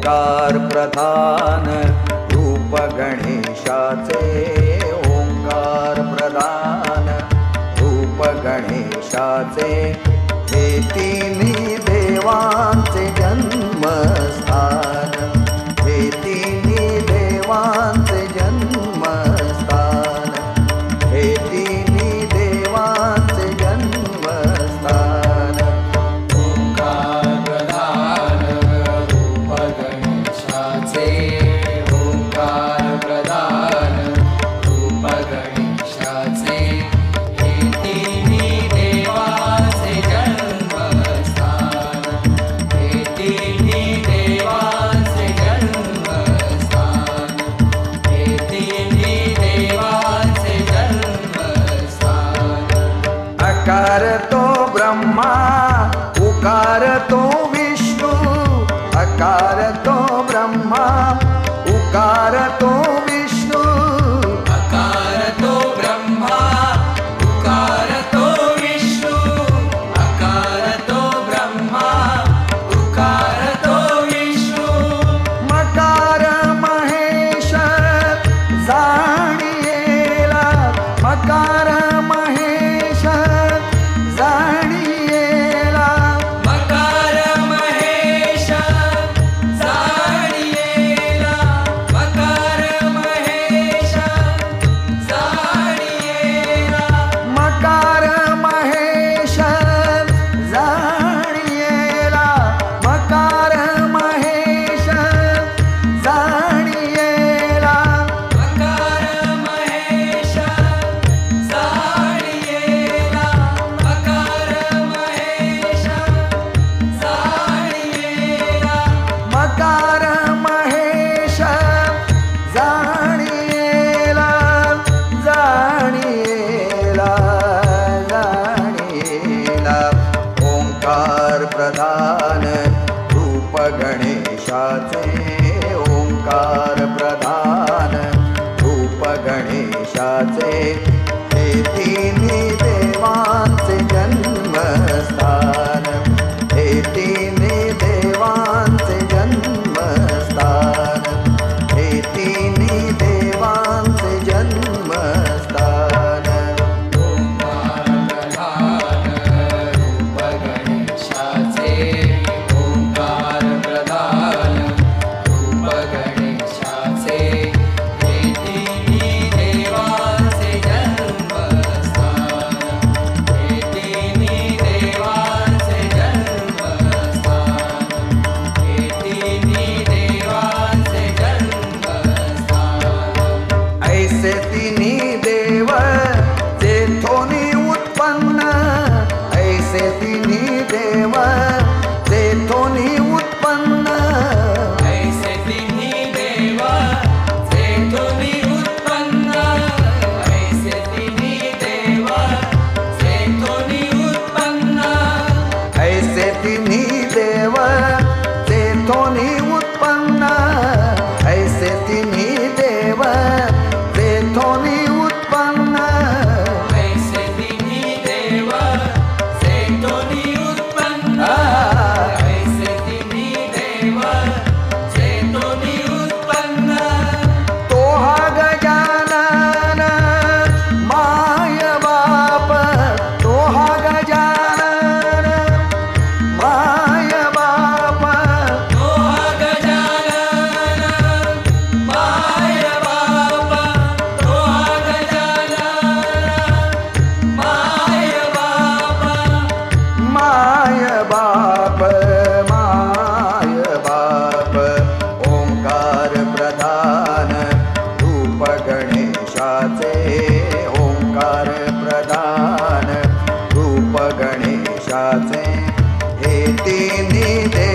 ओंकार प्रधान रूप गणेशाचे ओंकार प्रधान रूप गणेशाचे हे तिन्ही देवांचे जन्मस्थान हे तिन्ही देवांचे जन्म அம்மா धूप गणेशाचे ओंकार प्रधान তিনি দেব देने दे